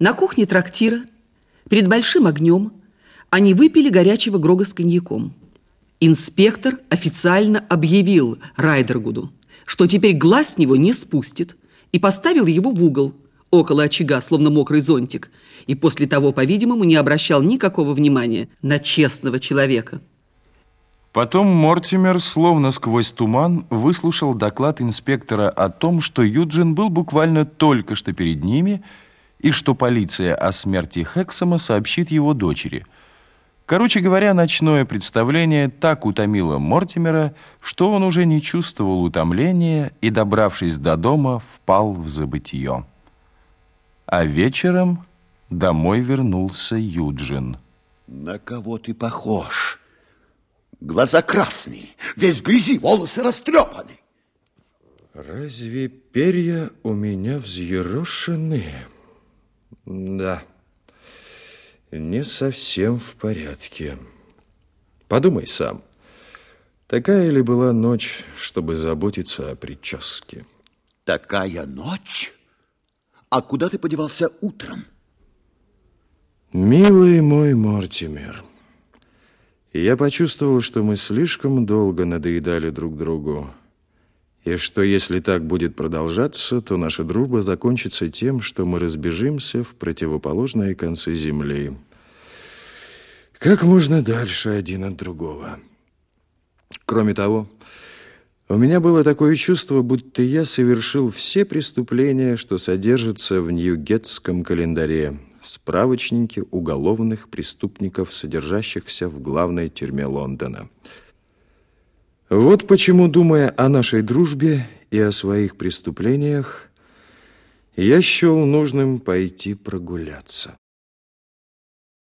На кухне трактира, перед большим огнем, они выпили горячего грога с коньяком. Инспектор официально объявил Райдергуду, что теперь глаз с него не спустит, и поставил его в угол, около очага, словно мокрый зонтик, и после того, по-видимому, не обращал никакого внимания на честного человека. Потом Мортимер, словно сквозь туман, выслушал доклад инспектора о том, что Юджин был буквально только что перед ними – и что полиция о смерти Хексома сообщит его дочери. Короче говоря, ночное представление так утомило Мортимера, что он уже не чувствовал утомления и, добравшись до дома, впал в забытье. А вечером домой вернулся Юджин. На кого ты похож? Глаза красные, весь в грязи, волосы растрепаны. Разве перья у меня взъерошены? Да, не совсем в порядке. Подумай сам, такая ли была ночь, чтобы заботиться о прическе? Такая ночь? А куда ты подевался утром? Милый мой Мортимер, я почувствовал, что мы слишком долго надоедали друг другу и что если так будет продолжаться, то наша дружба закончится тем, что мы разбежимся в противоположные концы земли. Как можно дальше один от другого. Кроме того, у меня было такое чувство, будто я совершил все преступления, что содержатся в Ньюгетском календаре, справочнике уголовных преступников, содержащихся в главной тюрьме Лондона – вот почему, думая о нашей дружбе и о своих преступлениях, я счел нужным пойти прогуляться.